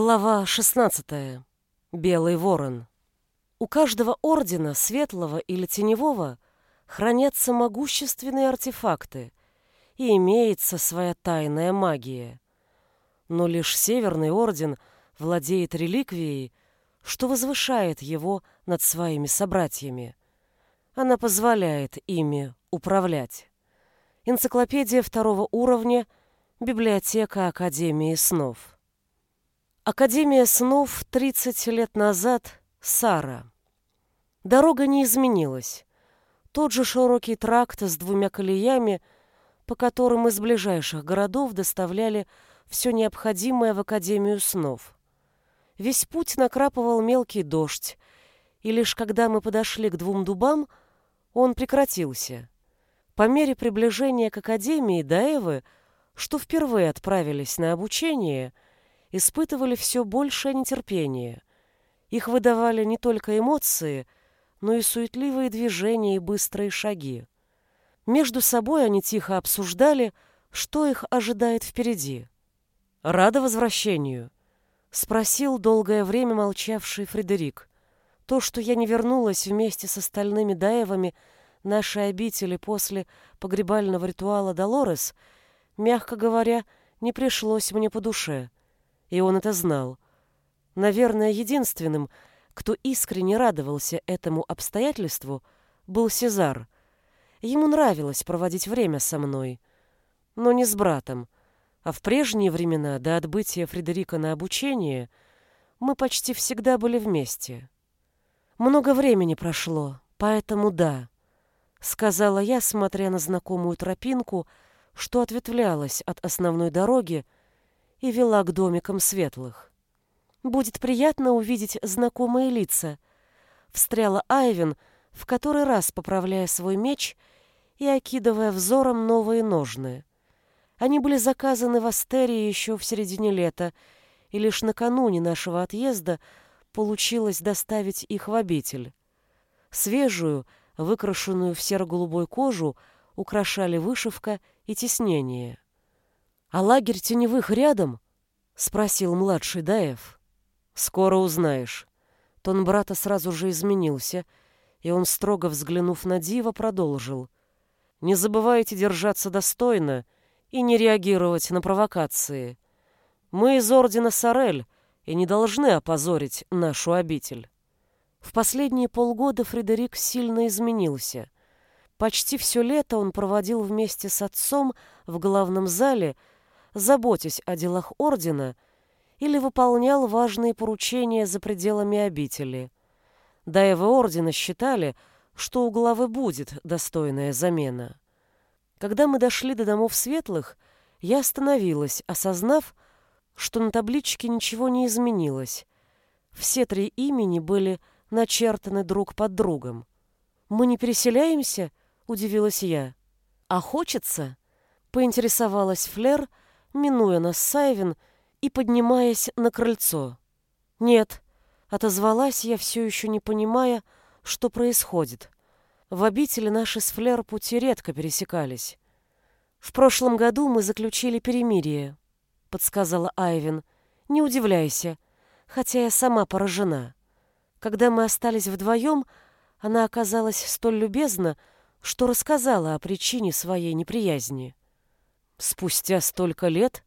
Глава 16. Белый ворон. У каждого ордена, светлого или теневого, хранятся могущественные артефакты, и имеется своя тайная магия. Но лишь Северный орден владеет реликвией, что возвышает его над своими собратьями. Она позволяет ими управлять. Энциклопедия второго уровня, библиотека Академии снов. Академия снов 30 лет назад. Сара. Дорога не изменилась. Тот же широкий тракт с двумя колеями, по которым из ближайших городов доставляли все необходимое в Академию снов. Весь путь накрапывал мелкий дождь, и лишь когда мы подошли к двум дубам, он прекратился. По мере приближения к Академии Даевы, что впервые отправились на обучение – испытывали все большее нетерпение. Их выдавали не только эмоции, но и суетливые движения и быстрые шаги. Между собой они тихо обсуждали, что их ожидает впереди. «Рада возвращению?» — спросил долгое время молчавший Фредерик. То, что я не вернулась вместе с остальными Даевами нашей обители после погребального ритуала Долорес, мягко говоря, не пришлось мне по душе — и он это знал. Наверное, единственным, кто искренне радовался этому обстоятельству, был Сезар. Ему нравилось проводить время со мной, но не с братом. А в прежние времена, до отбытия Фредерика на обучение, мы почти всегда были вместе. Много времени прошло, поэтому да, сказала я, смотря на знакомую тропинку, что ответвлялась от основной дороги, и вела к домикам светлых. «Будет приятно увидеть знакомые лица», — встряла Айвин, в который раз поправляя свой меч и окидывая взором новые ножны. Они были заказаны в Астерии еще в середине лета, и лишь накануне нашего отъезда получилось доставить их в обитель. Свежую, выкрашенную в серо-голубой кожу, украшали вышивка и тиснение. «А лагерь теневых рядом?» — спросил младший Даев. «Скоро узнаешь». Тон брата сразу же изменился, и он, строго взглянув на Дива, продолжил. «Не забывайте держаться достойно и не реагировать на провокации. Мы из Ордена Сорель и не должны опозорить нашу обитель». В последние полгода Фредерик сильно изменился. Почти все лето он проводил вместе с отцом в главном зале — заботясь о делах ордена, или выполнял важные поручения за пределами обители. Даевы ордена считали, что у главы будет достойная замена. Когда мы дошли до домов светлых, я остановилась, осознав, что на табличке ничего не изменилось. Все три имени были начертаны друг под другом. «Мы не переселяемся?» — удивилась я. «А хочется?» — поинтересовалась Флер, минуя нас Сайвин и поднимаясь на крыльцо. «Нет», — отозвалась я, все еще не понимая, что происходит. В обители наши с Флер пути редко пересекались. «В прошлом году мы заключили перемирие», — подсказала Айвин. «Не удивляйся, хотя я сама поражена. Когда мы остались вдвоем, она оказалась столь любезна, что рассказала о причине своей неприязни. Спустя столько лет,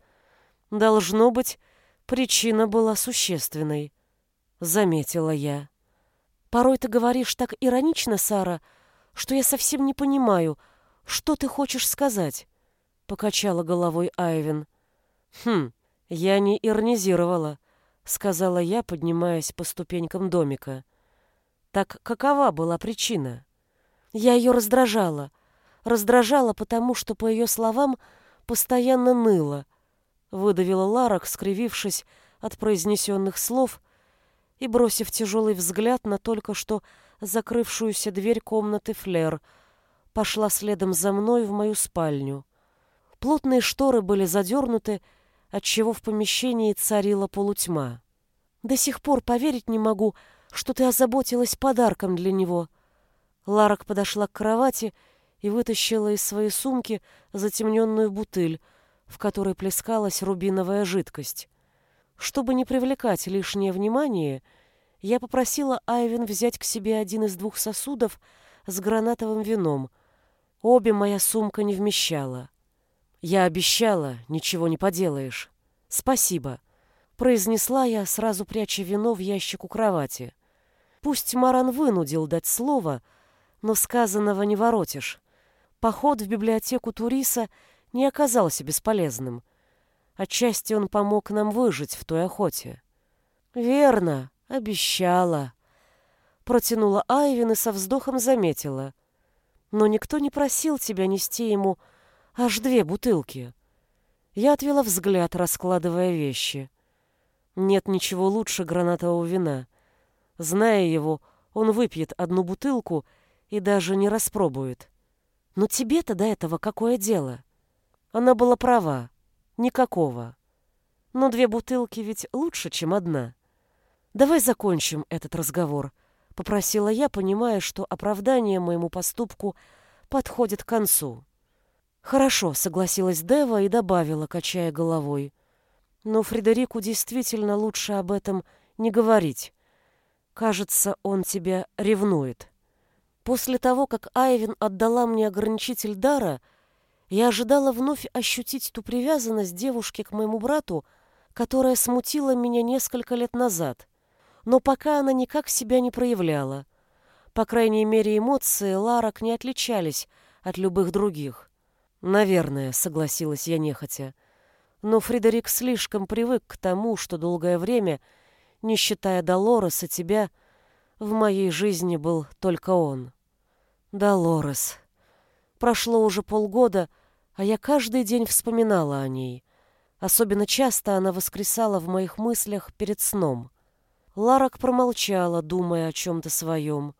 должно быть, причина была существенной, заметила я. Порой ты говоришь так иронично, Сара, что я совсем не понимаю, что ты хочешь сказать, покачала головой Айвен. Хм, я не иронизировала, сказала я, поднимаясь по ступенькам домика. Так какова была причина? Я ее раздражала. Раздражала, потому что, по ее словам, постоянно ныла, выдавила Ларок, скривившись от произнесенных слов и бросив тяжелый взгляд на только что закрывшуюся дверь комнаты Флер, пошла следом за мной в мою спальню. Плотные шторы были задернуты, отчего в помещении царила полутьма. До сих пор поверить не могу, что ты озаботилась подарком для него. Ларок подошла к кровати и вытащила из своей сумки затемненную бутыль, в которой плескалась рубиновая жидкость. Чтобы не привлекать лишнее внимание, я попросила Айвен взять к себе один из двух сосудов с гранатовым вином. Обе моя сумка не вмещала. Я обещала, ничего не поделаешь. Спасибо, произнесла я, сразу пряча вино в ящик у кровати. Пусть Маран вынудил дать слово, но сказанного не воротишь. Поход в библиотеку Туриса не оказался бесполезным. Отчасти он помог нам выжить в той охоте. Верно, обещала. Протянула Айвин и со вздохом заметила. Но никто не просил тебя нести ему аж две бутылки. Я отвела взгляд, раскладывая вещи. Нет ничего лучше гранатового вина. Зная его, он выпьет одну бутылку и даже не распробует. Но тебе-то до этого какое дело? Она была права. Никакого. Но две бутылки ведь лучше, чем одна. Давай закончим этот разговор, попросила я, понимая, что оправдание моему поступку подходит к концу. Хорошо, согласилась Дева и добавила, качая головой. Но Фредерику действительно лучше об этом не говорить. Кажется, он тебя ревнует. После того, как Айвин отдала мне ограничитель дара, я ожидала вновь ощутить ту привязанность девушки к моему брату, которая смутила меня несколько лет назад. Но пока она никак себя не проявляла. По крайней мере, эмоции Ларок не отличались от любых других. Наверное, согласилась я нехотя. Но Фредерик слишком привык к тому, что долгое время, не считая Долореса, тебя, в моей жизни был только он. Долорес. Прошло уже полгода, а я каждый день вспоминала о ней. Особенно часто она воскресала в моих мыслях перед сном. Ларак промолчала, думая о чем-то своем.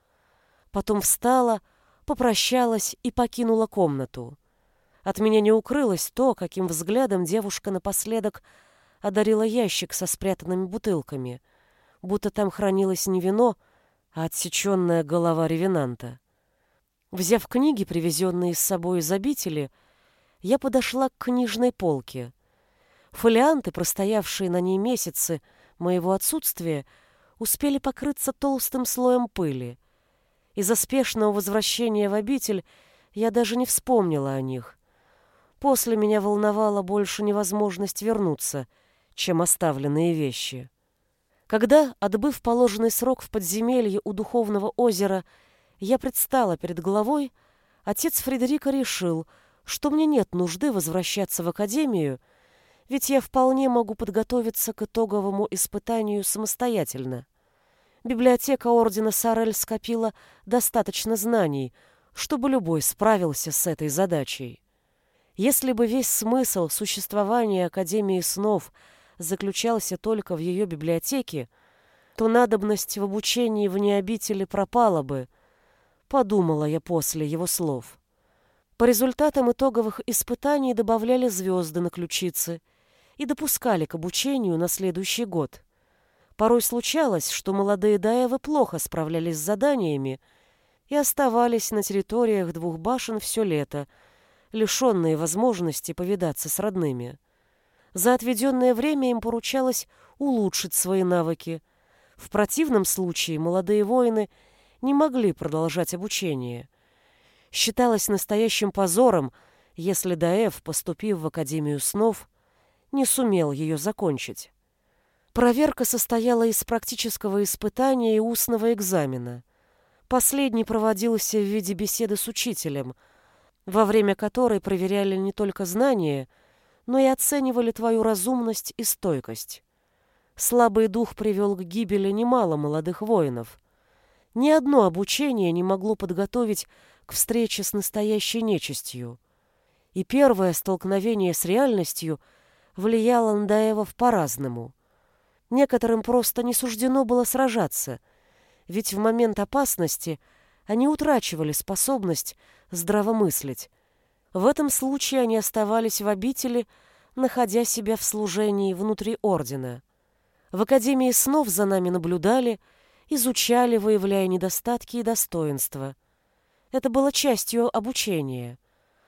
Потом встала, попрощалась и покинула комнату. От меня не укрылось то, каким взглядом девушка напоследок одарила ящик со спрятанными бутылками, будто там хранилось не вино, а отсеченная голова ревенанта. Взяв книги, привезенные с собой из обители, я подошла к книжной полке. Фолианты, простоявшие на ней месяцы моего отсутствия, успели покрыться толстым слоем пыли. Из-за спешного возвращения в обитель я даже не вспомнила о них. После меня волновала больше невозможность вернуться, чем оставленные вещи. Когда, отбыв положенный срок в подземелье у Духовного озера, я предстала перед главой, отец Фредерика решил, что мне нет нужды возвращаться в академию, ведь я вполне могу подготовиться к итоговому испытанию самостоятельно. Библиотека Ордена Сарель скопила достаточно знаний, чтобы любой справился с этой задачей. Если бы весь смысл существования Академии снов заключался только в ее библиотеке, то надобность в обучении вне обители пропала бы, подумала я после его слов. По результатам итоговых испытаний добавляли звезды на ключицы и допускали к обучению на следующий год. Порой случалось, что молодые даевы плохо справлялись с заданиями и оставались на территориях двух башен все лето – лишенные возможности повидаться с родными. За отведенное время им поручалось улучшить свои навыки. В противном случае молодые воины не могли продолжать обучение. Считалось настоящим позором, если Даэв, поступив в Академию снов, не сумел ее закончить. Проверка состояла из практического испытания и устного экзамена. Последний проводился в виде беседы с учителем – во время которой проверяли не только знания, но и оценивали твою разумность и стойкость. Слабый дух привел к гибели немало молодых воинов. Ни одно обучение не могло подготовить к встрече с настоящей нечистью. И первое столкновение с реальностью влияло на Даевов по-разному. Некоторым просто не суждено было сражаться, ведь в момент опасности они утрачивали способность здравомыслить. В этом случае они оставались в обители, находя себя в служении внутри ордена. В Академии снов за нами наблюдали, изучали, выявляя недостатки и достоинства. Это было частью обучения.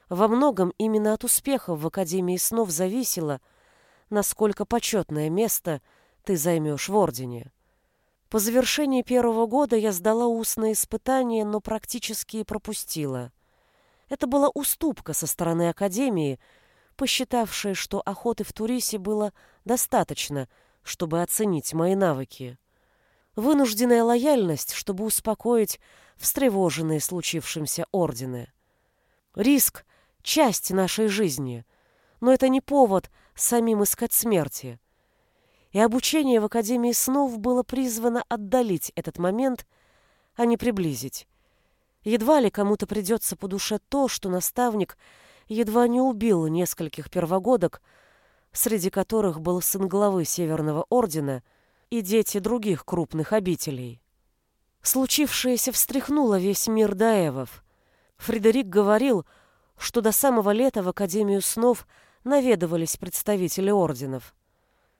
Во многом именно от успехов в Академии снов зависело, насколько почетное место ты займешь в Ордене. По завершении первого года я сдала устные испытания, но практически пропустила. Это была уступка со стороны Академии, посчитавшей, что охоты в Турисе было достаточно, чтобы оценить мои навыки. Вынужденная лояльность, чтобы успокоить встревоженные случившимся ордены. Риск — часть нашей жизни, но это не повод самим искать смерти. И обучение в Академии снов было призвано отдалить этот момент, а не приблизить. Едва ли кому-то придется по душе то, что наставник едва не убил нескольких первогодок, среди которых был сын главы Северного Ордена и дети других крупных обителей. Случившееся встряхнуло весь мир Даевов. Фредерик говорил, что до самого лета в Академию снов наведывались представители орденов.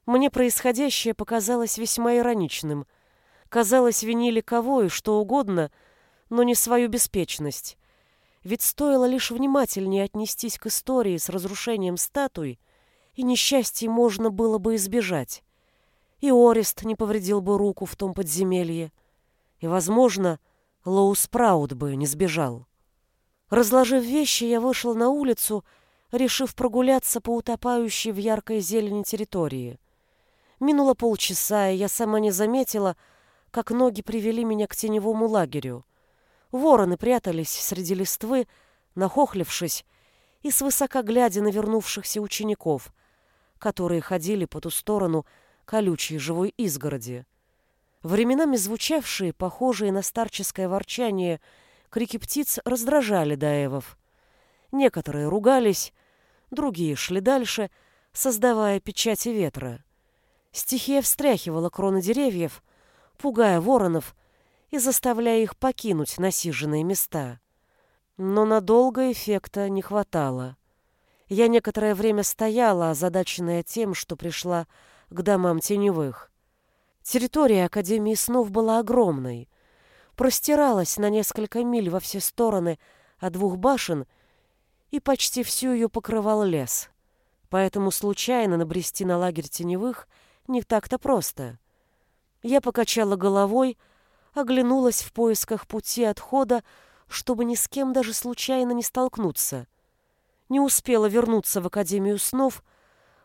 Мне происходящее показалось весьма ироничным. Казалось, винили кого и что угодно, но не свою беспечность. Ведь стоило лишь внимательнее отнестись к истории с разрушением статуй, и несчастье можно было бы избежать. И Орест не повредил бы руку в том подземелье, и, возможно, Лоу Спраут бы не сбежал. Разложив вещи, я вышел на улицу, решив прогуляться по утопающей в яркой зелени территории. Минуло полчаса, и я сама не заметила, как ноги привели меня к теневому лагерю. Вороны прятались среди листвы, нахохлившись, и свысока глядя на вернувшихся учеников, которые ходили по ту сторону колючей живой изгороди. Временами звучавшие, похожие на старческое ворчание, крики птиц раздражали Даевов. Некоторые ругались, другие шли дальше, создавая печати ветра. Стихия встряхивала кроны деревьев, пугая воронов и заставляя их покинуть насиженные места. Но надолго эффекта не хватало. Я некоторое время стояла, озадаченная тем, что пришла к домам теневых. Территория Академии снов была огромной, простиралась на несколько миль во все стороны от двух башен, и почти всю ее покрывал лес. Поэтому случайно набрести на лагерь теневых не так-то просто. Я покачала головой, оглянулась в поисках пути отхода, чтобы ни с кем даже случайно не столкнуться. Не успела вернуться в Академию снов,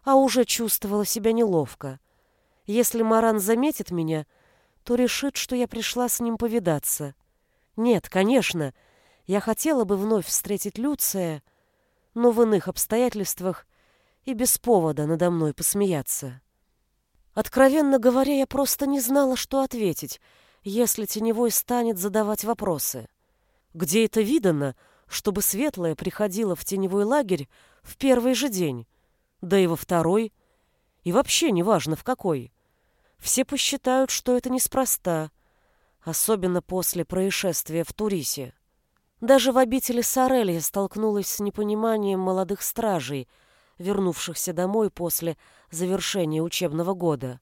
а уже чувствовала себя неловко. Если Маран заметит меня, то решит, что я пришла с ним повидаться. Нет, конечно, я хотела бы вновь встретить Люция, но в иных обстоятельствах и без повода надо мной посмеяться. Откровенно говоря, я просто не знала, что ответить, если Теневой станет задавать вопросы. Где это видано, чтобы Светлая приходила в Теневой лагерь в первый же день, да и во второй, и вообще неважно в какой. Все посчитают, что это неспроста, особенно после происшествия в Турисе. Даже в обители Сорель столкнулась с непониманием молодых стражей, вернувшихся домой после завершения учебного года.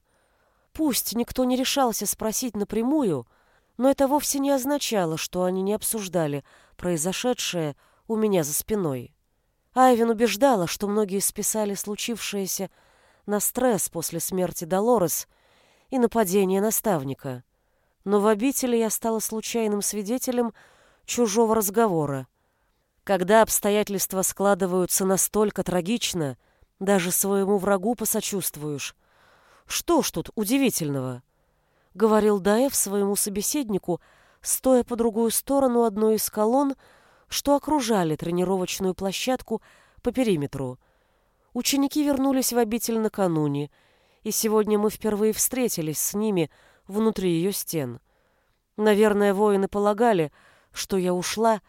Пусть никто не решался спросить напрямую, но это вовсе не означало, что они не обсуждали произошедшее у меня за спиной. Айвин убеждала, что многие списали случившееся на стресс после смерти Долорес и нападение наставника. Но в обители я стала случайным свидетелем чужого разговора. Когда обстоятельства складываются настолько трагично, даже своему врагу посочувствуешь. Что ж тут удивительного? Говорил Даев своему собеседнику, стоя по другую сторону одной из колонн, что окружали тренировочную площадку по периметру. Ученики вернулись в обитель накануне — и сегодня мы впервые встретились с ними внутри ее стен. Наверное, воины полагали, что я ушла,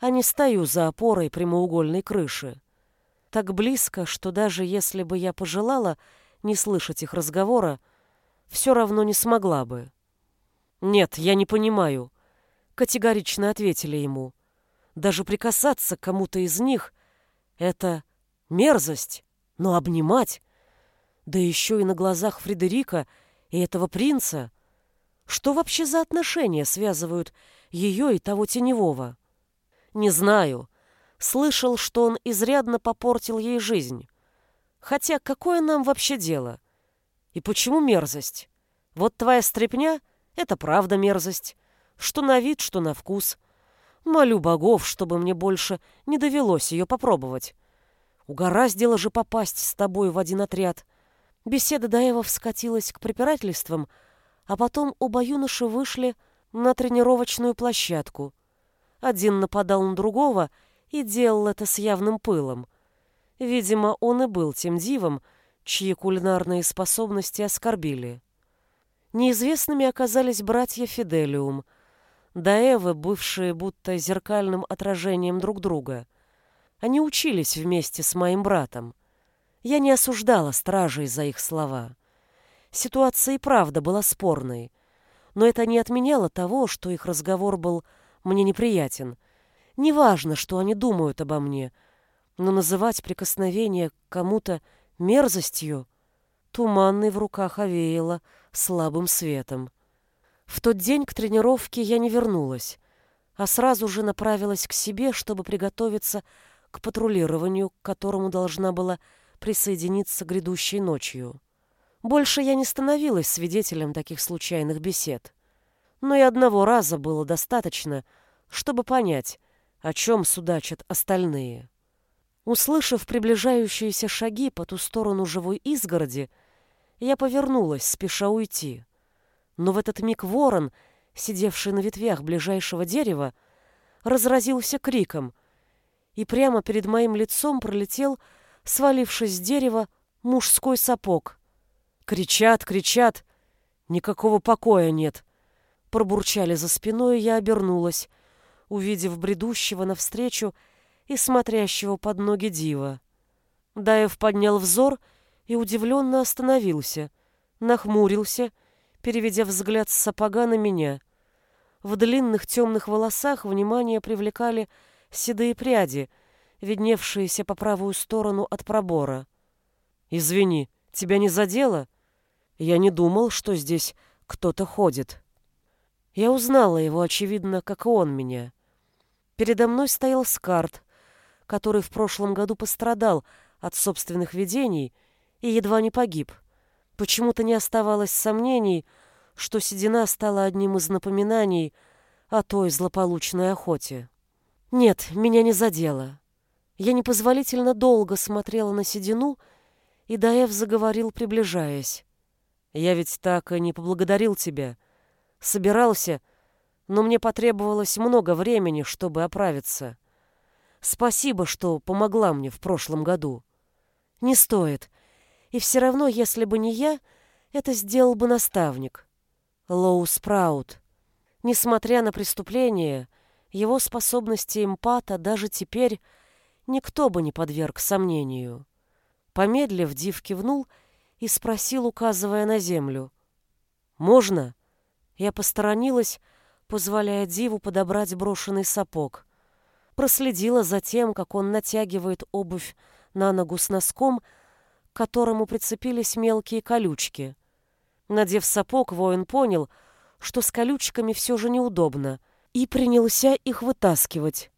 а не стою за опорой прямоугольной крыши. Так близко, что даже если бы я пожелала не слышать их разговора, все равно не смогла бы. «Нет, я не понимаю», — категорично ответили ему. «Даже прикасаться к кому-то из них — это мерзость, но обнимать да еще и на глазах Фредерика и этого принца. Что вообще за отношения связывают ее и того теневого? Не знаю. Слышал, что он изрядно попортил ей жизнь. Хотя какое нам вообще дело? И почему мерзость? Вот твоя стряпня — это правда мерзость. Что на вид, что на вкус. Молю богов, чтобы мне больше не довелось ее попробовать. Угораздило же попасть с тобой в один отряд. Беседа Даева вскатилась к препирательствам, а потом оба юноши вышли на тренировочную площадку. Один нападал на другого и делал это с явным пылом. Видимо, он и был тем дивом, чьи кулинарные способности оскорбили. Неизвестными оказались братья Фиделиум, Даэвы, бывшие будто зеркальным отражением друг друга. Они учились вместе с моим братом. Я не осуждала стражей за их слова. Ситуация и правда была спорной, но это не отменяло того, что их разговор был мне неприятен. Неважно, что они думают обо мне, но называть прикосновение к кому-то мерзостью туманный в руках овеяло слабым светом. В тот день к тренировке я не вернулась, а сразу же направилась к себе, чтобы приготовиться к патрулированию, к которому должна была присоединиться грядущей ночью. Больше я не становилась свидетелем таких случайных бесед. Но и одного раза было достаточно, чтобы понять, о чем судачат остальные. Услышав приближающиеся шаги по ту сторону живой изгороди, я повернулась, спеша уйти. Но в этот миг ворон, сидевший на ветвях ближайшего дерева, разразился криком, и прямо перед моим лицом пролетел, свалившись с дерева, мужской сапог. Кричат, кричат, никакого покоя нет. Пробурчали за спиной, я обернулась, увидев бредущего навстречу и смотрящего под ноги дива. Даев поднял взор и удивленно остановился, нахмурился, переведя взгляд с сапога на меня. В длинных темных волосах внимание привлекали седые пряди, видневшиеся по правую сторону от пробора. «Извини, тебя не задело? Я не думал, что здесь кто-то ходит». Я узнала его, очевидно, как и он меня. Передо мной стоял Скарт, который в прошлом году пострадал от собственных видений и едва не погиб. Почему-то не оставалось сомнений, что седина стала одним из напоминаний о той злополучной охоте. Нет, меня не задело. Я непозволительно долго смотрела на седину, и Даев заговорил, приближаясь. «Я ведь так и не поблагодарил тебя. Собирался, но мне потребовалось много времени, чтобы оправиться. Спасибо, что помогла мне в прошлом году. Не стоит. И все равно, если бы не я, это сделал бы наставник. Лоу Спраут. Несмотря на преступление, его способности эмпата даже теперь никто бы не подверг сомнению. Помедлив, Див кивнул и спросил, указывая на землю. «Можно?» Я посторонилась, позволяя Диву подобрать брошенный сапог проследила за тем, как он натягивает обувь на ногу с носком, к которому прицепились мелкие колючки. Надев сапог, воин понял, что с колючками все же неудобно, и принялся их вытаскивать.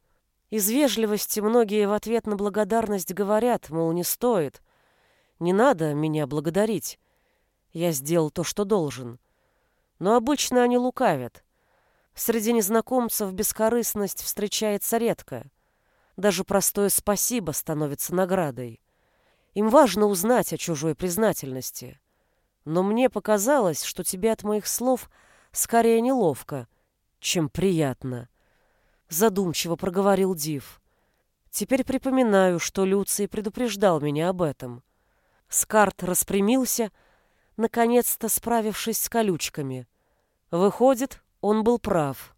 Из вежливости многие в ответ на благодарность говорят, мол, не стоит. Не надо меня благодарить. Я сделал то, что должен. Но обычно они лукавят. Среди незнакомцев бескорыстность встречается редко. Даже простое «спасибо» становится наградой. Им важно узнать о чужой признательности. Но мне показалось, что тебе от моих слов скорее неловко, чем приятно. Задумчиво проговорил Див. Теперь припоминаю, что Люций предупреждал меня об этом. Скарт распрямился, наконец-то справившись с колючками. Выходит, он был прав.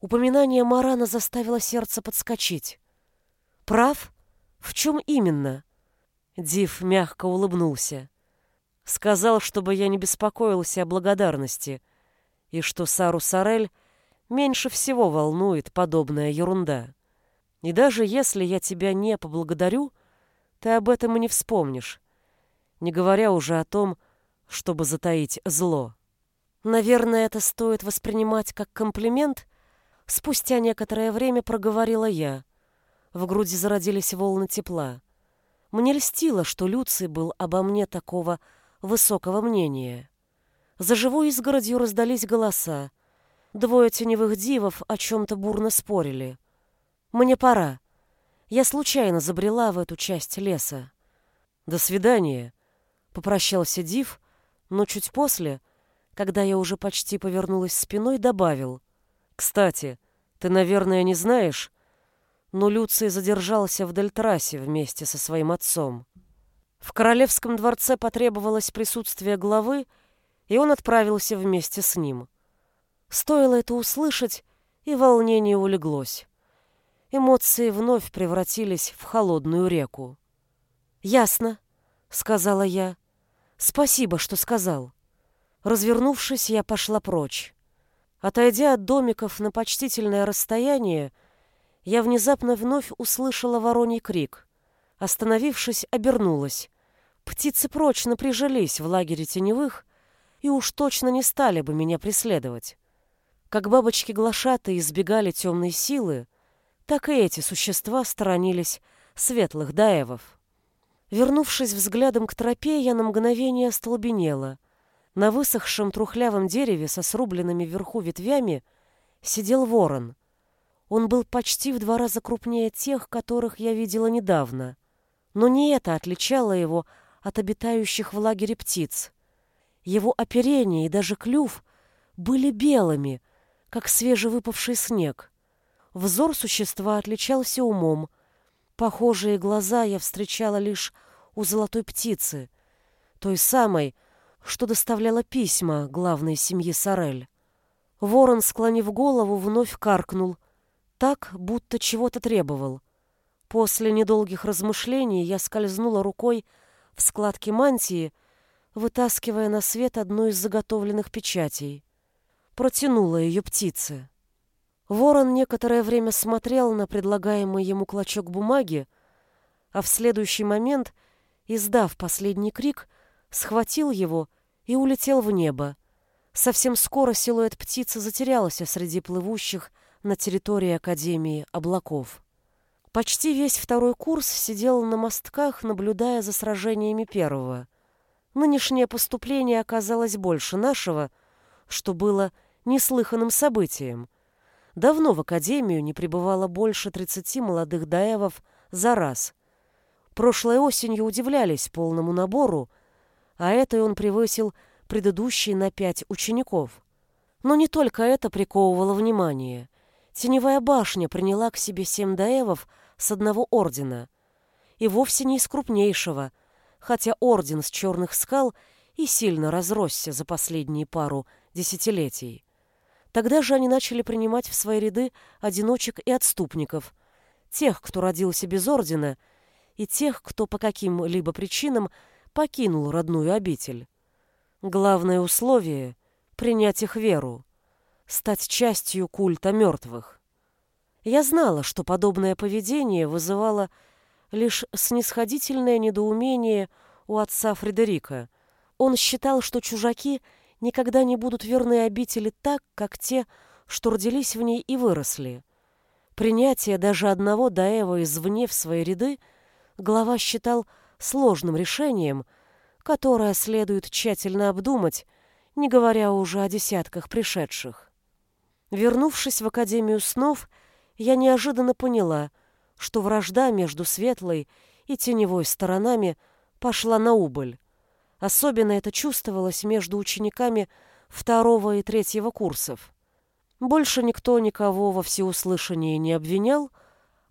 Упоминание Марана заставило сердце подскочить. Прав? В чем именно? Див мягко улыбнулся. Сказал, чтобы я не беспокоился о благодарности, и что Сару Сарель меньше всего волнует подобная ерунда. И даже если я тебя не поблагодарю, ты об этом и не вспомнишь, не говоря уже о том, чтобы затаить зло. Наверное, это стоит воспринимать как комплимент. Спустя некоторое время проговорила я. В груди зародились волны тепла. Мне льстило, что Люций был обо мне такого высокого мнения. За живой изгородью раздались голоса. Двое теневых дивов о чем-то бурно спорили. «Мне пора. Я случайно забрела в эту часть леса». «До свидания», — попрощался див, но чуть после, когда я уже почти повернулась спиной, добавил. «Кстати, ты, наверное, не знаешь, но Люций задержался в Дельтрасе вместе со своим отцом. В королевском дворце потребовалось присутствие главы, и он отправился вместе с ним. Стоило это услышать, и волнение улеглось. Эмоции вновь превратились в холодную реку. «Ясно», — сказала я. «Спасибо, что сказал». Развернувшись, я пошла прочь. Отойдя от домиков на почтительное расстояние, я внезапно вновь услышала вороний крик. Остановившись, обернулась. Птицы прочно прижились в лагере теневых и уж точно не стали бы меня преследовать. Как бабочки-глашаты избегали темной силы, так и эти существа сторонились светлых даевов. Вернувшись взглядом к тропе, я на мгновение остолбенела. На высохшем трухлявом дереве со срубленными вверху ветвями сидел ворон — он был почти в два раза крупнее тех, которых я видела недавно. Но не это отличало его от обитающих в лагере птиц. Его оперение и даже клюв были белыми, как свежевыпавший снег. Взор существа отличался умом. Похожие глаза я встречала лишь у золотой птицы, той самой, что доставляла письма главной семьи Сорель. Ворон, склонив голову, вновь каркнул, так, будто чего-то требовал. После недолгих размышлений я скользнула рукой в складки мантии, вытаскивая на свет одну из заготовленных печатей. Протянула ее птице. Ворон некоторое время смотрел на предлагаемый ему клочок бумаги, а в следующий момент, издав последний крик, схватил его и улетел в небо. Совсем скоро силуэт птицы затерялся среди плывущих на территории Академии облаков. Почти весь второй курс сидел на мостках, наблюдая за сражениями первого. Нынешнее поступление оказалось больше нашего, что было неслыханным событием. Давно в Академию не пребывало больше 30 молодых даевов за раз. Прошлой осенью удивлялись полному набору, а этой он превысил предыдущие на пять учеников. Но не только это приковывало внимание. Теневая башня приняла к себе семь даевов с одного ордена. И вовсе не из крупнейшего, хотя орден с черных скал и сильно разросся за последние пару десятилетий. Тогда же они начали принимать в свои ряды одиночек и отступников, тех, кто родился без ордена, и тех, кто по каким-либо причинам покинул родную обитель. Главное условие — принять их веру стать частью культа мертвых. Я знала, что подобное поведение вызывало лишь снисходительное недоумение у отца Фредерика. Он считал, что чужаки никогда не будут верны обители так, как те, что родились в ней и выросли. Принятие даже одного Даева извне в свои ряды глава считал сложным решением, которое следует тщательно обдумать, не говоря уже о десятках пришедших. Вернувшись в Академию снов, я неожиданно поняла, что вражда между светлой и теневой сторонами пошла на убыль. Особенно это чувствовалось между учениками второго и третьего курсов. Больше никто никого во всеуслышании не обвинял,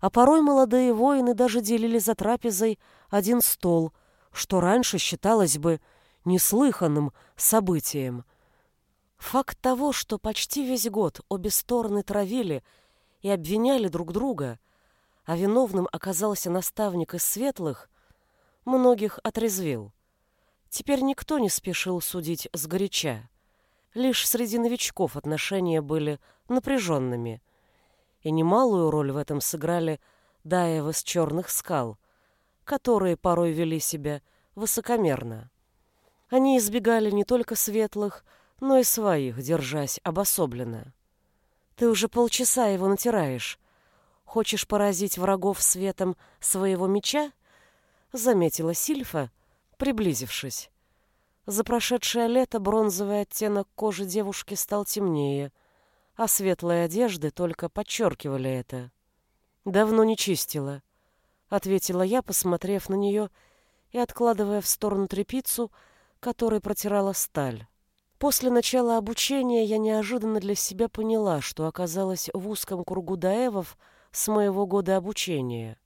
а порой молодые воины даже делили за трапезой один стол, что раньше считалось бы неслыханным событием – Факт того, что почти весь год обе стороны травили и обвиняли друг друга, а виновным оказался наставник из светлых, многих отрезвил. Теперь никто не спешил судить сгоряча. Лишь среди новичков отношения были напряженными. И немалую роль в этом сыграли даевы с черных скал, которые порой вели себя высокомерно. Они избегали не только светлых, но и своих, держась обособленно. Ты уже полчаса его натираешь. Хочешь поразить врагов светом своего меча? Заметила Сильфа, приблизившись. За прошедшее лето бронзовый оттенок кожи девушки стал темнее, а светлые одежды только подчеркивали это. «Давно не чистила», — ответила я, посмотрев на нее и откладывая в сторону тряпицу, которой протирала сталь. После начала обучения я неожиданно для себя поняла, что оказалась в узком кругу даевов с моего года обучения.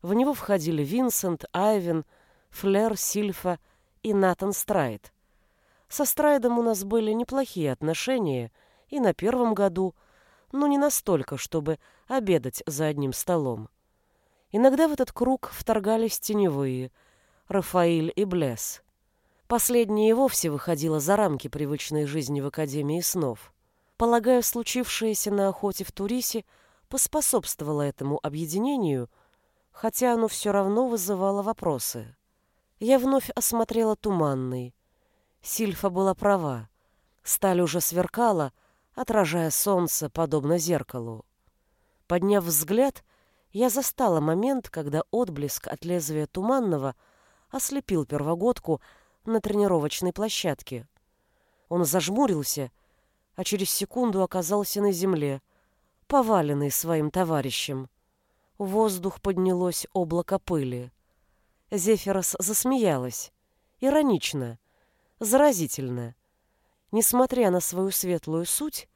В него входили Винсент, Айвен, Флер, Сильфа и Натан Страйд. Со Страйдом у нас были неплохие отношения и на первом году, но не настолько, чтобы обедать за одним столом. Иногда в этот круг вторгались теневые — Рафаиль и Блесс. Последнее и вовсе выходило за рамки привычной жизни в Академии снов. Полагаю, случившееся на охоте в Турисе поспособствовало этому объединению, хотя оно все равно вызывало вопросы. Я вновь осмотрела туманный. Сильфа была права. Сталь уже сверкала, отражая солнце, подобно зеркалу. Подняв взгляд, я застала момент, когда отблеск от лезвия туманного ослепил первогодку на тренировочной площадке. Он зажмурился, а через секунду оказался на земле, поваленный своим товарищем. В воздух поднялось облако пыли. Зефирос засмеялась. Иронично, заразительно. Несмотря на свою светлую суть,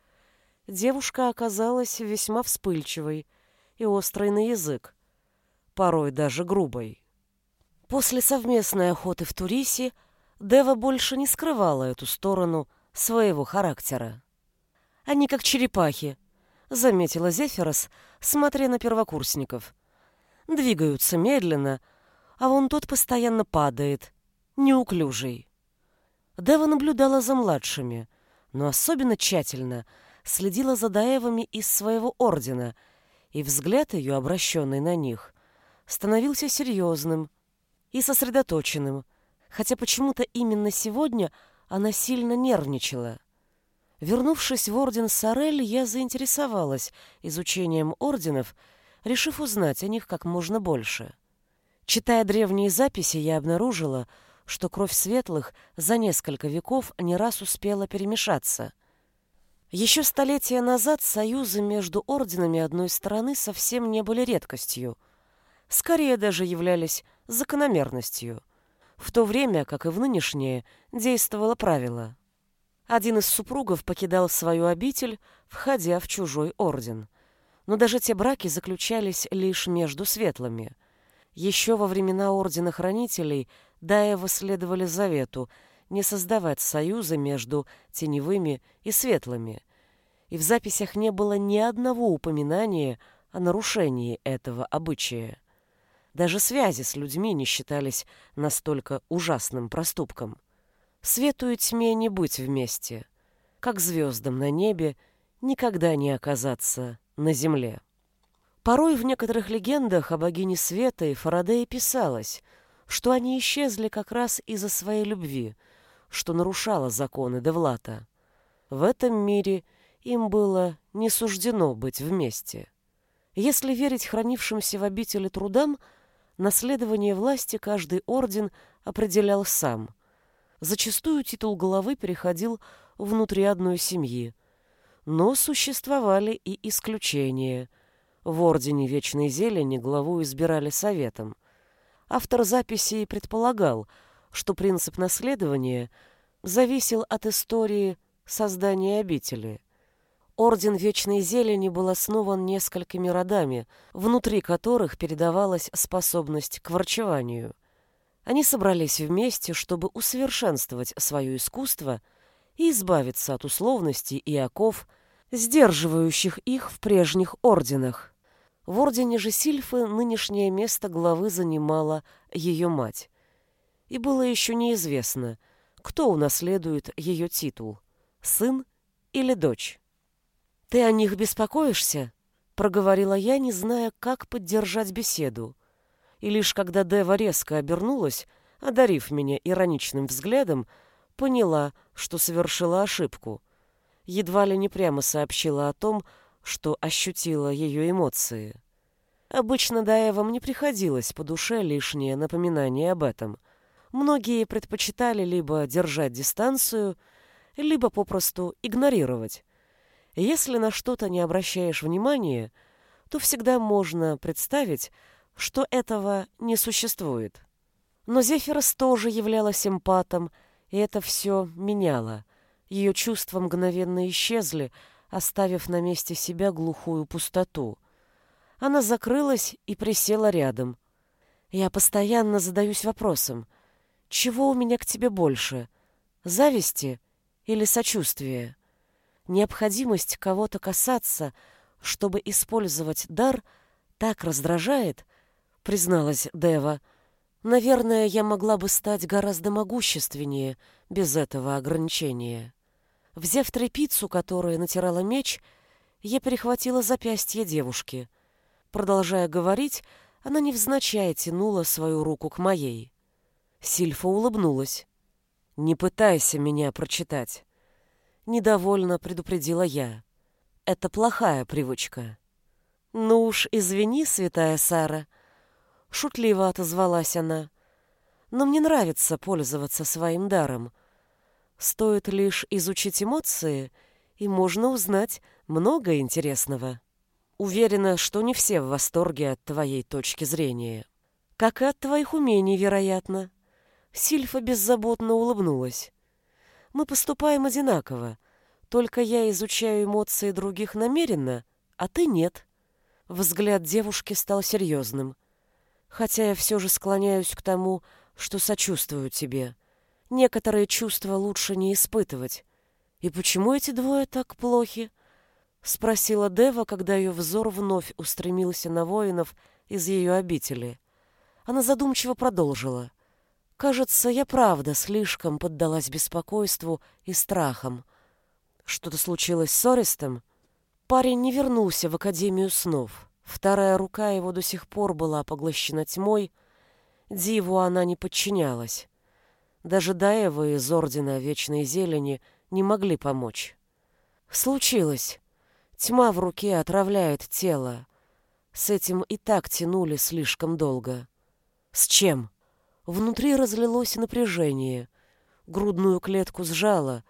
девушка оказалась весьма вспыльчивой и острой на язык, порой даже грубой. После совместной охоты в Турисе Дева больше не скрывала эту сторону своего характера. «Они как черепахи», — заметила Зефирос, смотря на первокурсников. «Двигаются медленно, а вон тот постоянно падает, неуклюжий». Дева наблюдала за младшими, но особенно тщательно следила за Даевами из своего ордена, и взгляд ее, обращенный на них, становился серьезным и сосредоточенным, хотя почему-то именно сегодня она сильно нервничала. Вернувшись в орден Сорель, я заинтересовалась изучением орденов, решив узнать о них как можно больше. Читая древние записи, я обнаружила, что кровь светлых за несколько веков не раз успела перемешаться. Еще столетия назад союзы между орденами одной стороны совсем не были редкостью, скорее даже являлись закономерностью в то время, как и в нынешнее, действовало правило. Один из супругов покидал свою обитель, входя в чужой орден. Но даже те браки заключались лишь между светлыми. Еще во времена Ордена Хранителей Даева следовали завету не создавать союза между теневыми и светлыми. И в записях не было ни одного упоминания о нарушении этого обычая. Даже связи с людьми не считались настолько ужасным проступком. Свету и тьме не быть вместе, как звездам на небе никогда не оказаться на земле. Порой в некоторых легендах о богине света и Фарадее писалось, что они исчезли как раз из-за своей любви, что нарушало законы Девлата. В этом мире им было не суждено быть вместе. Если верить хранившимся в обители трудам, наследование власти каждый орден определял сам. Зачастую титул главы переходил внутри одной семьи. Но существовали и исключения. В Ордене Вечной Зелени главу избирали советом. Автор записи предполагал, что принцип наследования зависел от истории создания обители – Орден Вечной Зелени был основан несколькими родами, внутри которых передавалась способность к врачеванию. Они собрались вместе, чтобы усовершенствовать свое искусство и избавиться от условностей и оков, сдерживающих их в прежних орденах. В ордене же Сильфы нынешнее место главы занимала ее мать. И было еще неизвестно, кто унаследует ее титул – сын или дочь. «Ты о них беспокоишься?» — проговорила я, не зная, как поддержать беседу. И лишь когда Дева резко обернулась, одарив меня ироничным взглядом, поняла, что совершила ошибку. Едва ли не прямо сообщила о том, что ощутила ее эмоции. Обычно Даевам не приходилось по душе лишнее напоминание об этом. Многие предпочитали либо держать дистанцию, либо попросту игнорировать. Если на что-то не обращаешь внимания, то всегда можно представить, что этого не существует. Но Зефирос тоже являлась эмпатом, и это все меняло. Ее чувства мгновенно исчезли, оставив на месте себя глухую пустоту. Она закрылась и присела рядом. Я постоянно задаюсь вопросом, чего у меня к тебе больше, зависти или сочувствия? Необходимость кого-то касаться, чтобы использовать дар, так раздражает, призналась Дева. Наверное, я могла бы стать гораздо могущественнее без этого ограничения. Взяв тряпицу, которая натирала меч, я перехватила запястье девушки. Продолжая говорить, она невзначай тянула свою руку к моей. Сильфа улыбнулась. «Не пытайся меня прочитать». Недовольно предупредила я. «Это плохая привычка». «Ну уж извини, святая Сара», — шутливо отозвалась она. «Но мне нравится пользоваться своим даром. Стоит лишь изучить эмоции, и можно узнать много интересного. Уверена, что не все в восторге от твоей точки зрения. Как и от твоих умений, вероятно. Сильфа беззаботно улыбнулась. Мы поступаем одинаково, только я изучаю эмоции других намеренно, а ты нет. Взгляд девушки стал серьезным. Хотя я все же склоняюсь к тому, что сочувствую тебе. Некоторые чувства лучше не испытывать. И почему эти двое так плохи? Спросила Дева, когда ее взор вновь устремился на воинов из ее обители. Она задумчиво продолжила. Кажется, я правда слишком поддалась беспокойству и страхам. Что-то случилось с Орестом? Парень не вернулся в Академию снов. Вторая рука его до сих пор была поглощена тьмой. Диву она не подчинялась. Даже Даева из Ордена Вечной Зелени не могли помочь. Случилось. Тьма в руке отравляет тело. С этим и так тянули слишком долго. С чем? Внутри разлилось напряжение. Грудную клетку сжало.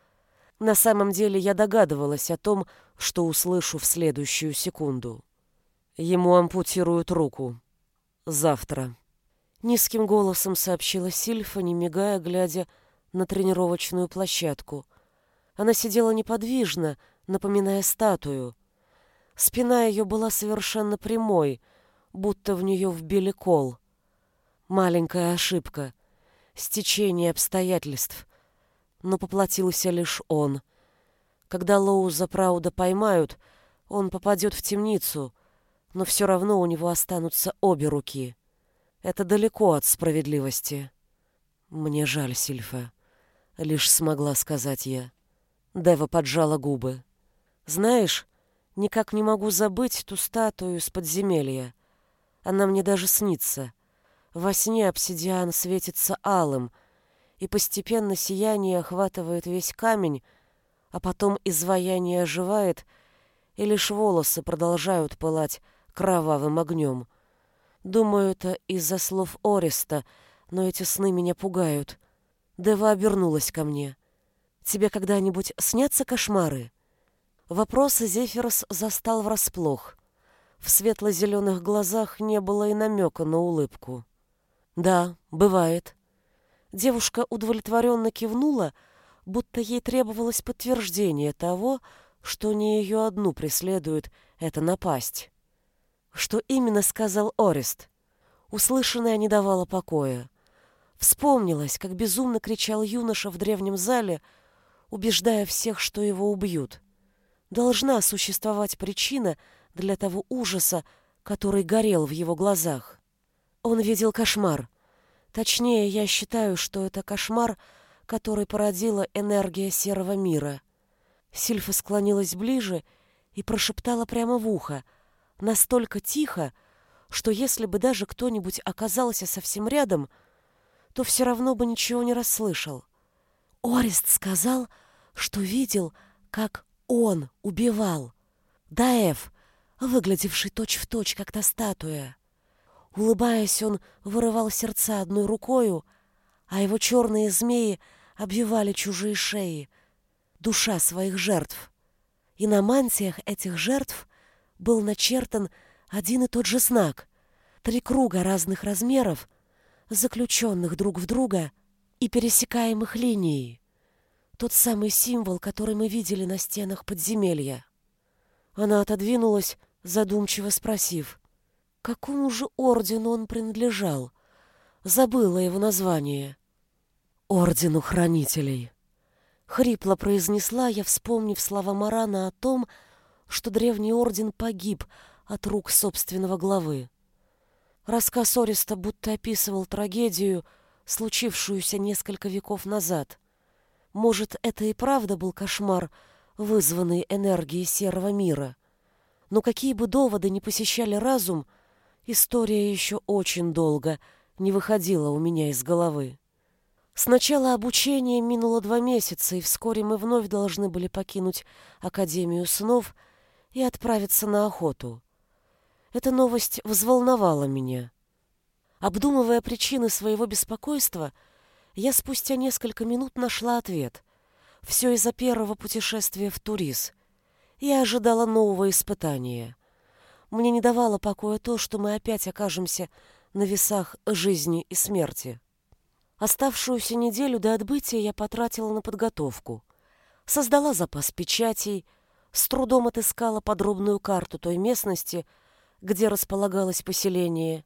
На самом деле я догадывалась о том, что услышу в следующую секунду. Ему ампутируют руку. Завтра. Низким голосом сообщила Сильфа, не мигая, глядя на тренировочную площадку. Она сидела неподвижно, напоминая статую. Спина ее была совершенно прямой, будто в нее вбили кол. Маленькая ошибка, стечение обстоятельств. Но поплатился лишь он. Когда Лоуза Прауда поймают, он попадет в темницу, но все равно у него останутся обе руки. Это далеко от справедливости. Мне жаль, Сильфа. Лишь смогла сказать я. Дева поджала губы. Знаешь, никак не могу забыть ту статую из подземелья. Она мне даже снится. Во сне обсидиан светится алым, и постепенно сияние охватывает весь камень, а потом изваяние оживает, и лишь волосы продолжают пылать кровавым огнем — Думаю, это из-за слов Ореста, но эти сны меня пугают. Дева обернулась ко мне. Тебе когда-нибудь снятся кошмары? Вопрос Зефирос застал врасплох. В светло-зеленых глазах не было и намека на улыбку. Да, бывает. Девушка удовлетворенно кивнула, будто ей требовалось подтверждение того, что не ее одну преследует эта напасть. Что именно сказал Орест? Услышанное не давало покоя. Вспомнилось, как безумно кричал юноша в древнем зале, убеждая всех, что его убьют. Должна существовать причина для того ужаса, который горел в его глазах. Он видел кошмар. Точнее, я считаю, что это кошмар, который породила энергия серого мира. Сильфа склонилась ближе и прошептала прямо в ухо — настолько тихо, что если бы даже кто-нибудь оказался совсем рядом, то все равно бы ничего не расслышал. Орест сказал, что видел, как он убивал. Даэв, выглядевший точь-в-точь, точь, как та статуя. Улыбаясь, он вырывал сердца одной рукою, а его черные змеи обвивали чужие шеи, душа своих жертв. И на мантиях этих жертв был начертан один и тот же знак. Три круга разных размеров, заключенных друг в друга и пересекаемых линией. Тот самый символ, который мы видели на стенах подземелья. Она отодвинулась, задумчиво спросив, какому же ордену он принадлежал. Забыла его название. «Ордену хранителей», — хрипло произнесла я, вспомнив слова Марана о том, что древний орден погиб от рук собственного главы. Рассказ Ориста будто описывал трагедию, случившуюся несколько веков назад. Может, это и правда был кошмар, вызванный энергией серого мира. Но какие бы доводы ни посещали разум, история еще очень долго не выходила у меня из головы. С начала обучения минуло два месяца, и вскоре мы вновь должны были покинуть Академию снов и отправиться на охоту. Эта новость взволновала меня. Обдумывая причины своего беспокойства, я спустя несколько минут нашла ответ. Все из-за первого путешествия в Турис. Я ожидала нового испытания. Мне не давало покоя то, что мы опять окажемся на весах жизни и смерти. Оставшуюся неделю до отбытия я потратила на подготовку. Создала запас печатей, с трудом отыскала подробную карту той местности, где располагалось поселение,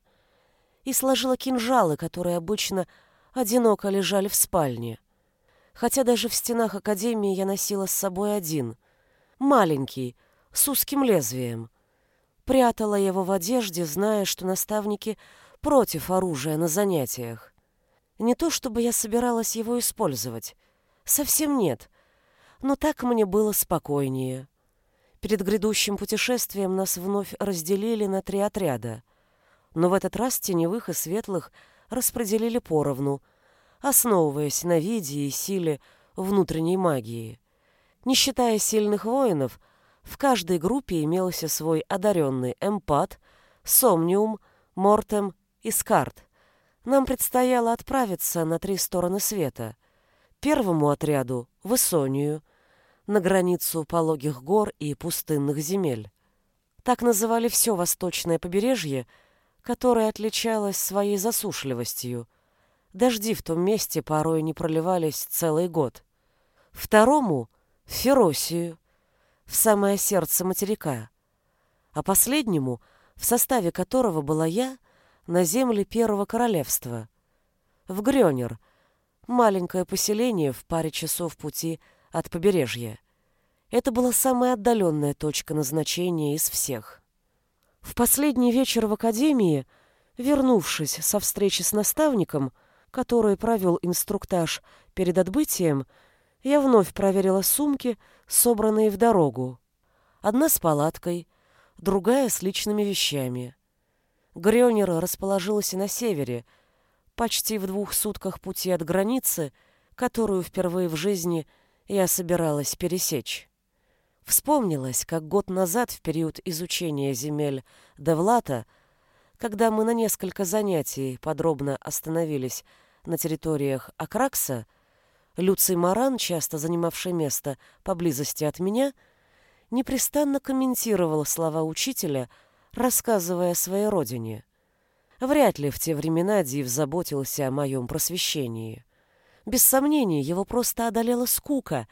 и сложила кинжалы, которые обычно одиноко лежали в спальне. Хотя даже в стенах академии я носила с собой один, маленький, с узким лезвием. Прятала его в одежде, зная, что наставники против оружия на занятиях. Не то чтобы я собиралась его использовать. Совсем нет. Но так мне было спокойнее. Перед грядущим путешествием нас вновь разделили на три отряда. Но в этот раз теневых и светлых распределили поровну, основываясь на виде и силе внутренней магии. Не считая сильных воинов, в каждой группе имелся свой одаренный эмпат, сомниум, мортем и скарт. Нам предстояло отправиться на три стороны света. Первому отряду — в Исонию — на границу пологих гор и пустынных земель. Так называли все восточное побережье, которое отличалось своей засушливостью. Дожди в том месте порой не проливались целый год. Второму — Феросию, в самое сердце материка. А последнему, в составе которого была я, на земле Первого Королевства. В Грёнер, маленькое поселение в паре часов пути от побережья. Это была самая отдаленная точка назначения из всех. В последний вечер в академии, вернувшись со встречи с наставником, который провел инструктаж перед отбытием, я вновь проверила сумки, собранные в дорогу. Одна с палаткой, другая с личными вещами. Грёнер расположился на севере, почти в двух сутках пути от границы, которую впервые в жизни – я собиралась пересечь. Вспомнилось, как год назад, в период изучения земель Девлата, когда мы на несколько занятий подробно остановились на территориях Акракса, Люций Маран, часто занимавший место поблизости от меня, непрестанно комментировал слова учителя, рассказывая о своей родине. Вряд ли в те времена Див заботился о моем просвещении. Без сомнений, его просто одолела скука,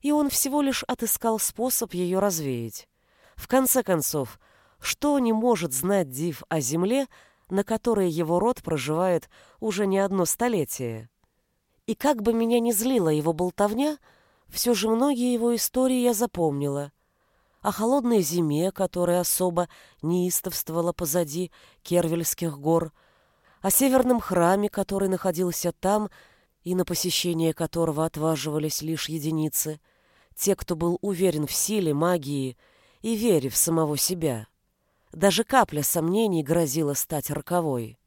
и он всего лишь отыскал способ ее развеять. В конце концов, что не может знать Див о земле, на которой его род проживает уже не одно столетие? И как бы меня ни злила его болтовня, все же многие его истории я запомнила. О холодной зиме, которая особо неистовствовала позади Кервельских гор, о северном храме, который находился там, и на посещение которого отваживались лишь единицы, те, кто был уверен в силе магии и вере в самого себя. Даже капля сомнений грозила стать роковой.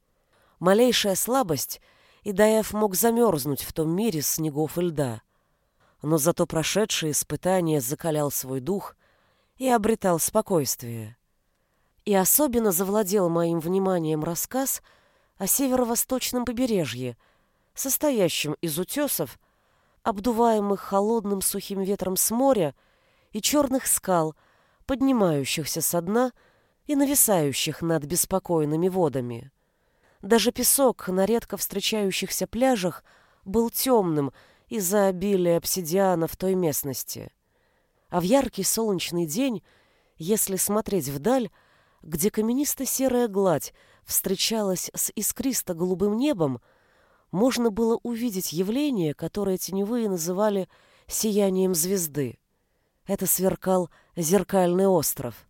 Малейшая слабость, и Даев мог замерзнуть в том мире снегов и льда. Но зато прошедший испытание закалял свой дух и обретал спокойствие. И особенно завладел моим вниманием рассказ о северо-восточном побережье — состоящим из утесов, обдуваемых холодным сухим ветром с моря и черных скал, поднимающихся со дна и нависающих над беспокойными водами. Даже песок на редко встречающихся пляжах был темным из-за обилия обсидиана в той местности. А в яркий солнечный день, если смотреть вдаль, где каменисто-серая гладь встречалась с искристо-голубым небом, можно было увидеть явление, которое теневые называли «сиянием звезды». Это сверкал зеркальный остров.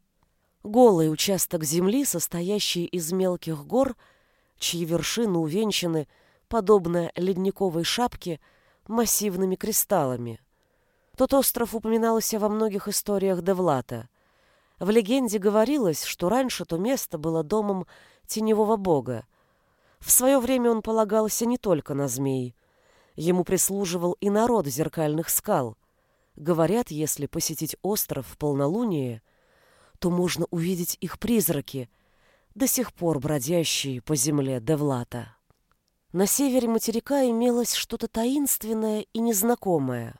Голый участок земли, состоящий из мелких гор, чьи вершины увенчаны, подобно ледниковой шапке, массивными кристаллами. Тот остров упоминался во многих историях Девлата. В легенде говорилось, что раньше то место было домом теневого бога. В свое время он полагался не только на змей. Ему прислуживал и народ зеркальных скал — Говорят, если посетить остров в полнолуние, то можно увидеть их призраки, до сих пор бродящие по земле Девлата. На севере материка имелось что-то таинственное и незнакомое.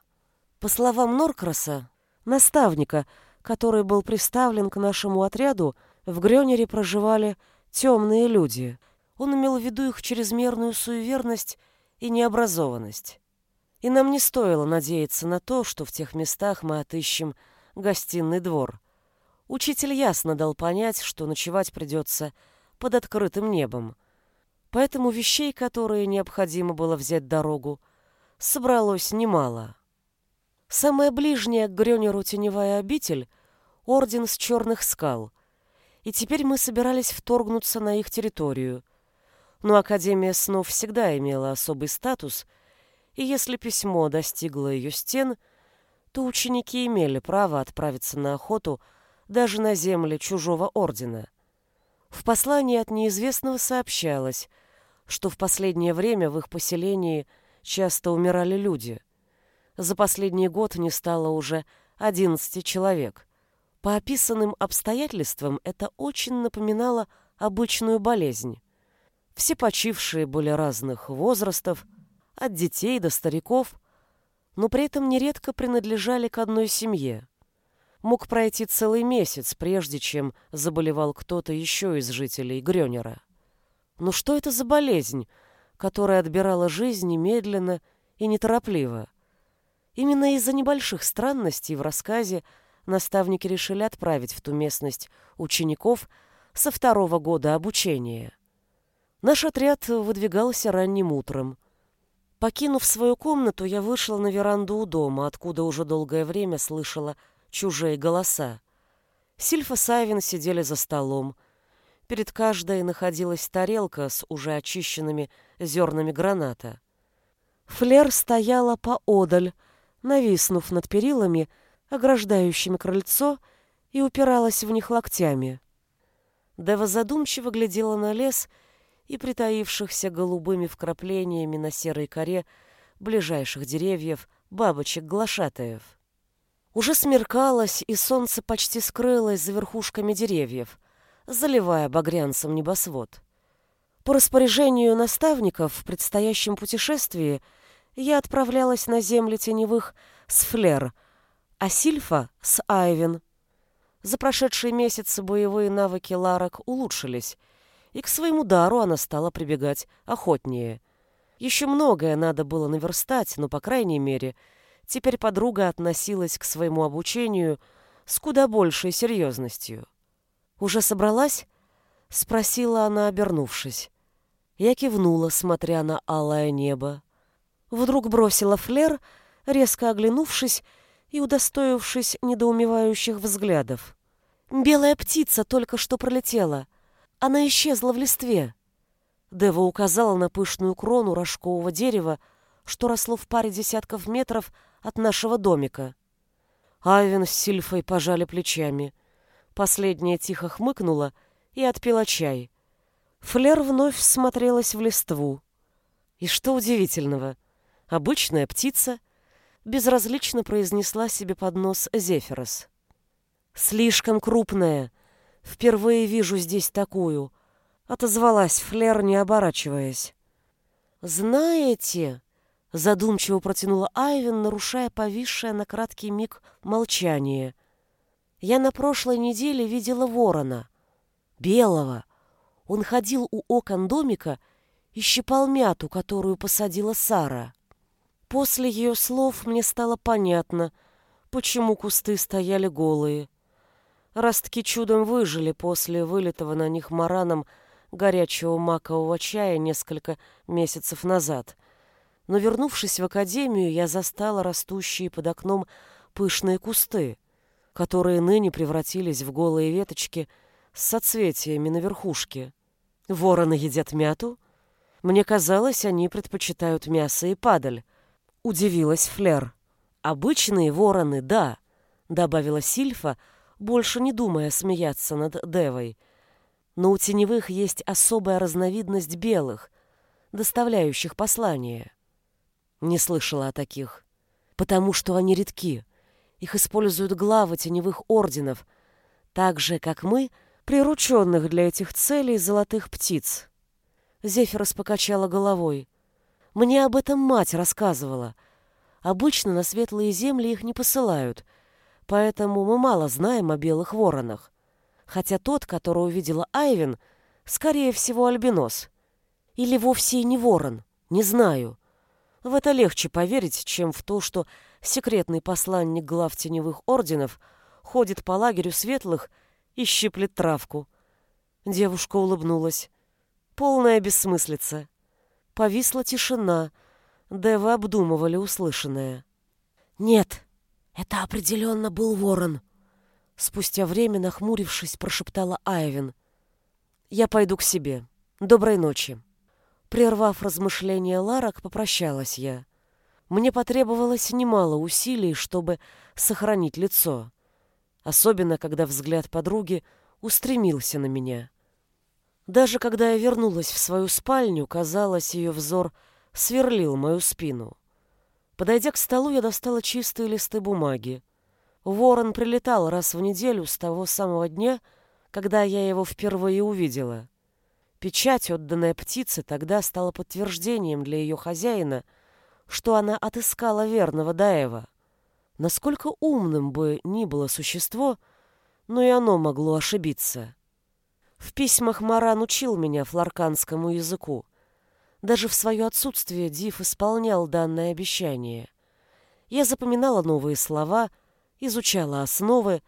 По словам Норкраса, наставника, который был приставлен к нашему отряду, в Грёнере проживали темные люди. Он имел в виду их чрезмерную суеверность и необразованность и нам не стоило надеяться на то, что в тех местах мы отыщем гостиный двор. Учитель ясно дал понять, что ночевать придется под открытым небом. Поэтому вещей, которые необходимо было взять дорогу, собралось немало. Самая ближняя к Грёнеру теневая обитель — Орден с Черных скал, и теперь мы собирались вторгнуться на их территорию. Но Академия снов всегда имела особый статус — и если письмо достигло ее стен, то ученики имели право отправиться на охоту даже на земли чужого ордена. В послании от неизвестного сообщалось, что в последнее время в их поселении часто умирали люди. За последний год не стало уже 11 человек. По описанным обстоятельствам это очень напоминало обычную болезнь. Все почившие были разных возрастов, от детей до стариков, но при этом нередко принадлежали к одной семье. Мог пройти целый месяц, прежде чем заболевал кто-то еще из жителей Грёнера. Но что это за болезнь, которая отбирала жизнь медленно и неторопливо? Именно из-за небольших странностей в рассказе наставники решили отправить в ту местность учеников со второго года обучения. Наш отряд выдвигался ранним утром. Покинув свою комнату, я вышла на веранду у дома, откуда уже долгое время слышала чужие голоса. Сильфа Савин сидели за столом. Перед каждой находилась тарелка с уже очищенными зернами граната. Флер стояла поодаль, нависнув над перилами, ограждающими крыльцо, и упиралась в них локтями. Дева задумчиво глядела на лес и притаившихся голубыми вкраплениями на серой коре ближайших деревьев бабочек-глашатаев. Уже смеркалось, и солнце почти скрылось за верхушками деревьев, заливая багрянцем небосвод. По распоряжению наставников в предстоящем путешествии я отправлялась на земли теневых с Флер, а Сильфа с Айвен. За прошедшие месяцы боевые навыки Ларок улучшились — и к своему дару она стала прибегать охотнее. Еще многое надо было наверстать, но, по крайней мере, теперь подруга относилась к своему обучению с куда большей серьезностью. «Уже собралась?» — спросила она, обернувшись. Я кивнула, смотря на алое небо. Вдруг бросила флер, резко оглянувшись и удостоившись недоумевающих взглядов. «Белая птица только что пролетела. Она исчезла в листве. Дева указала на пышную крону рожкового дерева, что росло в паре десятков метров от нашего домика. Айвен с Сильфой пожали плечами. Последняя тихо хмыкнула и отпила чай. Флер вновь смотрелась в листву. И что удивительного, обычная птица безразлично произнесла себе под нос Зефирос. «Слишком крупная», Впервые вижу здесь такую, отозвалась Флер, не оборачиваясь. «Знаете...» — задумчиво протянула Айвен, нарушая повисшее на краткий миг молчание. «Я на прошлой неделе видела ворона. Белого. Он ходил у окон домика и щипал мяту, которую посадила Сара. После ее слов мне стало понятно, почему кусты стояли голые. Ростки чудом выжили после вылитого на них мараном горячего макового чая несколько месяцев назад. Но, вернувшись в академию, я застала растущие под окном пышные кусты, которые ныне превратились в голые веточки с соцветиями на верхушке. Вороны едят мяту? Мне казалось, они предпочитают мясо и падаль. Удивилась Флер. Обычные вороны, да, добавила Сильфа, больше не думая смеяться над Девой. Но у теневых есть особая разновидность белых, доставляющих послания. Не слышала о таких. Потому что они редки. Их используют главы теневых орденов, так же, как мы, прирученных для этих целей золотых птиц. Зефирос покачала головой. Мне об этом мать рассказывала. Обычно на светлые земли их не посылают, поэтому мы мало знаем о белых воронах. Хотя тот, которого увидела Айвен, скорее всего, альбинос. Или вовсе и не ворон, не знаю. В это легче поверить, чем в то, что секретный посланник глав теневых орденов ходит по лагерю светлых и щиплет травку. Девушка улыбнулась. Полная бессмыслица. Повисла тишина. Девы обдумывали услышанное. «Нет, это определенно был ворон», — спустя время, нахмурившись, прошептала Айвин. «Я пойду к себе. Доброй ночи». Прервав размышления Ларок, попрощалась я. Мне потребовалось немало усилий, чтобы сохранить лицо, особенно когда взгляд подруги устремился на меня. Даже когда я вернулась в свою спальню, казалось, ее взор сверлил мою спину. Подойдя к столу, я достала чистые листы бумаги. Ворон прилетал раз в неделю с того самого дня, когда я его впервые увидела. Печать, отданная птице, тогда стала подтверждением для ее хозяина, что она отыскала верного Даева. Насколько умным бы ни было существо, но и оно могло ошибиться. В письмах Маран учил меня фларканскому языку. Даже в свое отсутствие Див исполнял данное обещание. Я запоминала новые слова, изучала основы,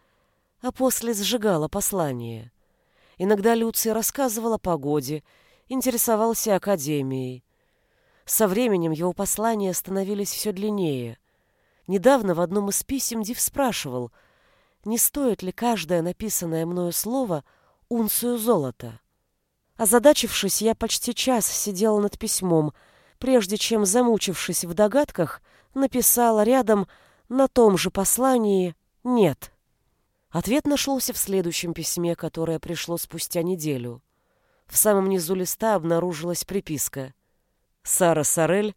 а после сжигала послание. Иногда Люций рассказывал о погоде, интересовался академией. Со временем его послания становились все длиннее. Недавно в одном из писем Див спрашивал, не стоит ли каждое написанное мною слово — унцию золота. Озадачившись, я почти час сидела над письмом, прежде чем, замучившись в догадках, написала рядом на том же послании «нет». Ответ нашелся в следующем письме, которое пришло спустя неделю. В самом низу листа обнаружилась приписка. «Сара Сорель,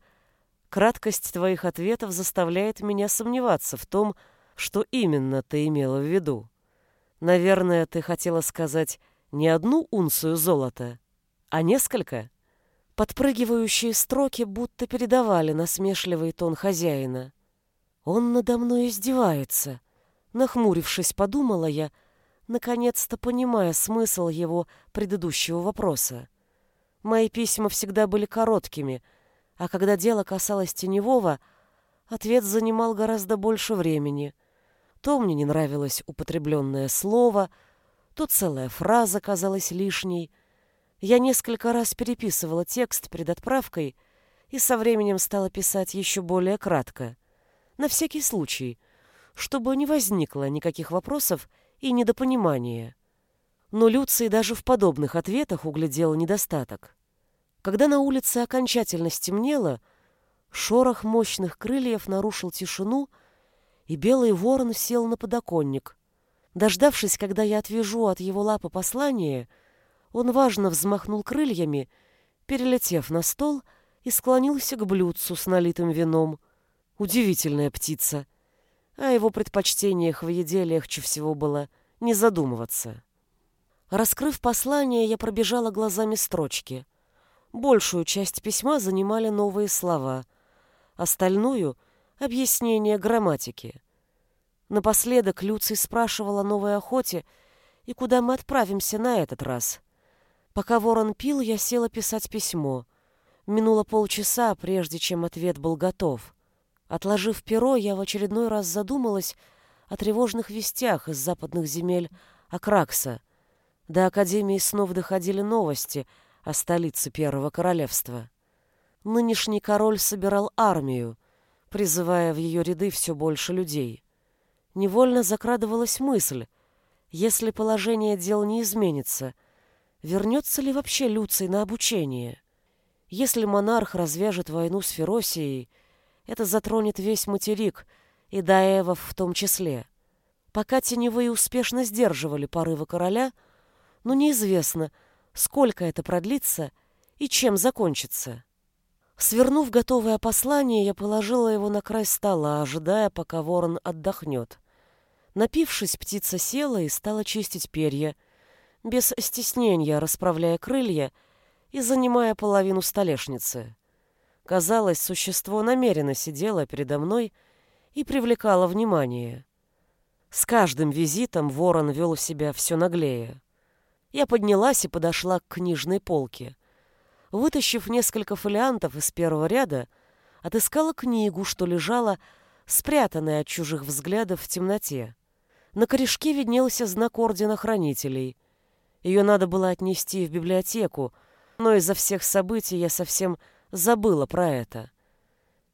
краткость твоих ответов заставляет меня сомневаться в том, что именно ты имела в виду». Наверное, ты хотела сказать не одну унцию золота, а несколько? Подпрыгивающие строки будто передавали насмешливый тон хозяина. Он надо мной издевается. Нахмурившись, подумала я, наконец-то понимая смысл его предыдущего вопроса. Мои письма всегда были короткими, а когда дело касалось теневого, ответ занимал гораздо больше времени — то мне не нравилось употребленное слово, то целая фраза казалась лишней. Я несколько раз переписывала текст перед отправкой и со временем стала писать еще более кратко. На всякий случай, чтобы не возникло никаких вопросов и недопонимания. Но Люций даже в подобных ответах углядел недостаток. Когда на улице окончательно стемнело, шорох мощных крыльев нарушил тишину — и белый ворон сел на подоконник. Дождавшись, когда я отвяжу от его лапы послание, он важно взмахнул крыльями, перелетев на стол и склонился к блюдцу с налитым вином. Удивительная птица. О его предпочтениях в еде легче всего было не задумываться. Раскрыв послание, я пробежала глазами строчки. Большую часть письма занимали новые слова, остальную — объяснение грамматики. Напоследок Люций спрашивал о новой охоте и куда мы отправимся на этот раз. Пока ворон пил, я села писать письмо. Минуло полчаса, прежде чем ответ был готов. Отложив перо, я в очередной раз задумалась о тревожных вестях из западных земель Акракса. До Академии снова доходили новости о столице Первого Королевства. Нынешний король собирал армию, призывая в ее ряды все больше людей. Невольно закрадывалась мысль, если положение дел не изменится, вернется ли вообще Люций на обучение? Если монарх развяжет войну с Феросией, это затронет весь материк, и Даевов в том числе. Пока теневые успешно сдерживали порывы короля, но неизвестно, сколько это продлится и чем закончится. Свернув готовое послание, я положила его на край стола, ожидая, пока ворон отдохнет. Напившись, птица села и стала чистить перья, без стеснения расправляя крылья и занимая половину столешницы. Казалось, существо намеренно сидело передо мной и привлекало внимание. С каждым визитом ворон вел себя все наглее. Я поднялась и подошла к книжной полке. Вытащив несколько фолиантов из первого ряда, отыскала книгу, что лежала, спрятанная от чужих взглядов в темноте. На корешке виднелся знак Ордена Хранителей. Ее надо было отнести в библиотеку, но из-за всех событий я совсем забыла про это.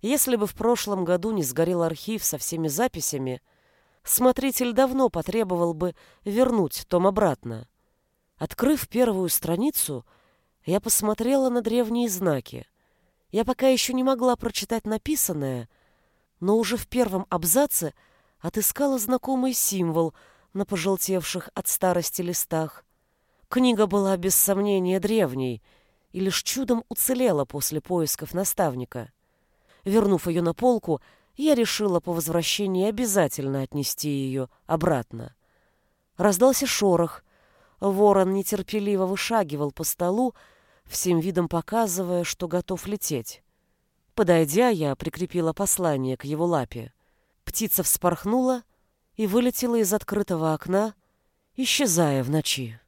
Если бы в прошлом году не сгорел архив со всеми записями, смотритель давно потребовал бы вернуть том обратно. Открыв первую страницу, я посмотрела на древние знаки. Я пока еще не могла прочитать написанное, но уже в первом абзаце — отыскала знакомый символ на пожелтевших от старости листах. Книга была без сомнения древней и лишь чудом уцелела после поисков наставника. Вернув ее на полку, я решила по возвращении обязательно отнести ее обратно. Раздался шорох. Ворон нетерпеливо вышагивал по столу, всем видом показывая, что готов лететь. Подойдя, я прикрепила послание к его лапе. Птица вспорхнула и вылетела из открытого окна, исчезая в ночи.